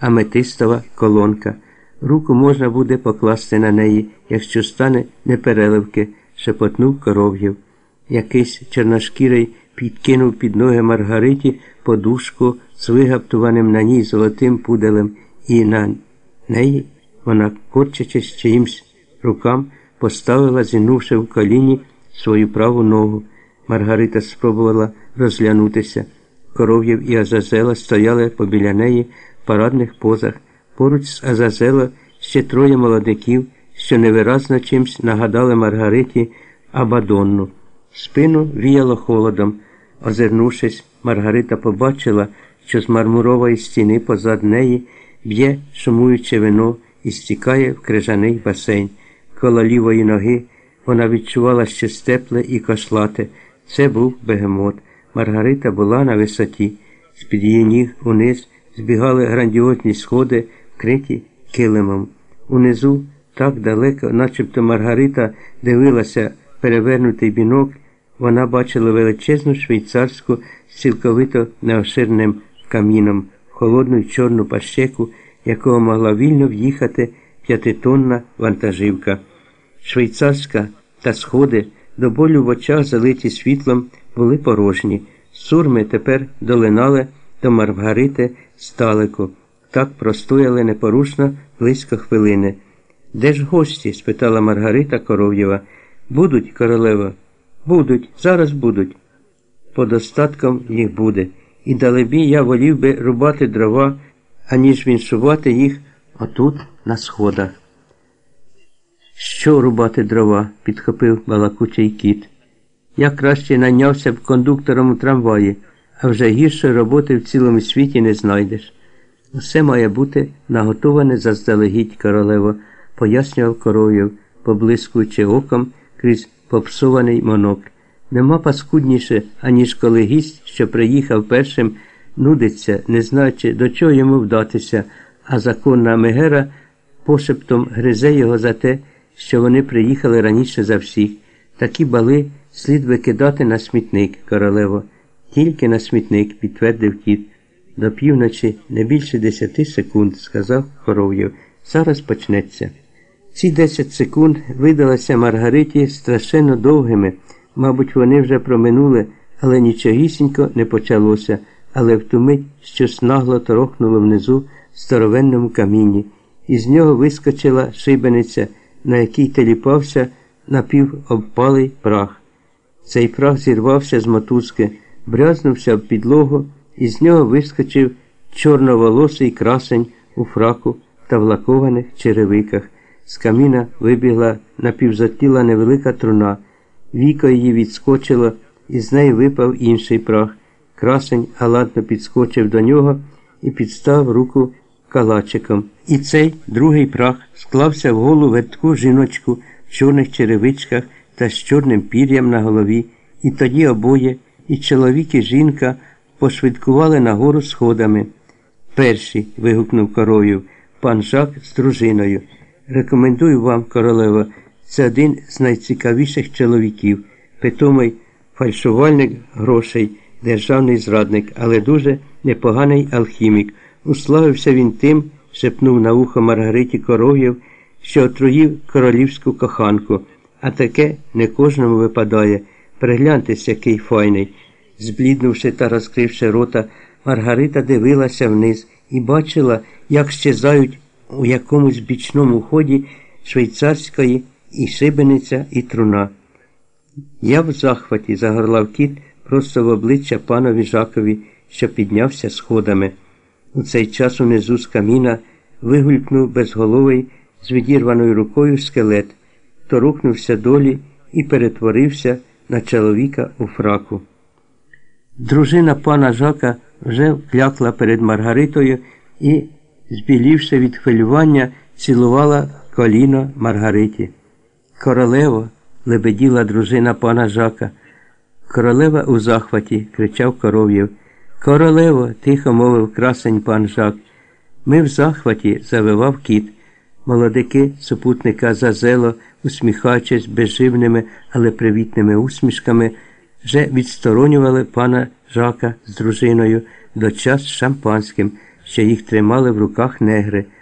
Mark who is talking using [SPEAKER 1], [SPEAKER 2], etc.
[SPEAKER 1] аметистова колонка. Руку можна буде покласти на неї, якщо стане непереливки, шепотнув коров'їв. Якийсь чорношкірий підкинув під ноги Маргариті подушку з вигаптуваним на ній золотим пуделем, і на неї вона, корчачись чиїмсь рукам, поставила, зінувши в коліні свою праву ногу. Маргарита спробувала розглянутися. Коров'єв і Азазела стояли побіля неї в парадних позах. Поруч з Азазело ще троє молодиків, що невиразно чимсь нагадали Маргариті Абадонну. Спину віяло холодом. Озирнувшись, Маргарита побачила, що з мармурової стіни позад неї б'є шумуюче вино і стікає в крижаний басейн. Коло лівої ноги вона відчувала щось тепле і кошлате. Це був бегемот. Маргарита була на висоті. З-під її ніг униз збігали грандіозні сходи, вкриті килимом. Унизу, так далеко, начебто Маргарита дивилася перевернутий бінок, вона бачила величезну швейцарську з цілковито неоширним каміном, холодну чорну пащеку, якого могла вільно в'їхати п'ятитонна вантажівка. Швейцарська та сходи до болю в очах, залиті світлом, були порожні. Сурми тепер долинали до Маргарити сталику. Так простояли непорушно близько хвилини. Де ж гості? спитала Маргарита Коров'єва. Будуть, королева? Будуть, зараз будуть. Под остатком їх буде. І далебі я волів би рубати дрова, аніж віншувати їх отут на сходах. Що рубати дрова? підхопив балакучий кіт. Я краще найнявся б кондуктором у трамваї, а вже гірше роботи в цілому світі не знайдеш. Усе має бути наготоване заздалегідь королево, пояснював коров'єв, поблискуючи оком крізь попсований монок. Нема паскудніше, аніж коли гість, що приїхав першим, нудиться, не знаючи, до чого йому вдатися, а законна Мегера пошептом гризе його за те, що вони приїхали раніше за всіх. Такі бали слід викидати на смітник, королево. Тільки на смітник, підтвердив кіт. До півночі не більше десяти секунд, сказав Коров'єв. Зараз почнеться. Ці десять секунд видалися Маргариті страшенно довгими. Мабуть, вони вже проминули, але нічогісінько не почалося, але в ту мить щось нагло торохнуло внизу в старовенному камінні. Із нього вискочила шибениця, на якій теліпався напівобпалий прах. Цей прах зірвався з мотузки, брязнувся в підлогу, і з нього вискочив чорноволосий красень у фраку та в лакованих черевиках. З каміна вибігла напівзатіла невелика труна. Віко її відскочило, і з неї випав інший прах. Красень галантно підскочив до нього і підстав руку калачиком. І цей другий прах склався в голу вертку жіночку в чорних черевичках та з чорним пір'ям на голові, і тоді обоє, і чоловік, і жінка пошвидкували нагору сходами. Перший. вигукнув коров'ю, пан Жак з дружиною. Рекомендую вам, королева, це один з найцікавіших чоловіків, питомий фальшувальник грошей, державний зрадник, але дуже непоганий алхімік. Уславився він тим, шепнув на ухо Маргариті Коров'єв, що отруїв королівську коханку, а таке не кожному випадає. Пригляньтесь, який файний. Збліднувши та розкривши рота, Маргарита дивилася вниз і бачила, як щезають у якомусь бічному ході швейцарської і шибениця, і труна. Я в захваті, загорлав кіт просто в обличчя панові Жакові, що піднявся сходами. У цей час унизу з каміна вигулькнув безголовий з відірваною рукою скелет, торухнувся долі і перетворився на чоловіка у фраку. Дружина пана Жака вже вклякла перед Маргаритою і, збілівши від хвилювання, цілувала коліно Маргариті. Королево, лебеділа дружина пана Жака. Королева у захваті, кричав коров'єв. Королево, тихо мовив красень пан Жак. Ми в захваті, завивав кіт. Молодики супутника Зазело, усміхаючись безживними, але привітними усмішками, вже відсторонювали пана Жака з дружиною до час шампанським, що їх тримали в руках негри.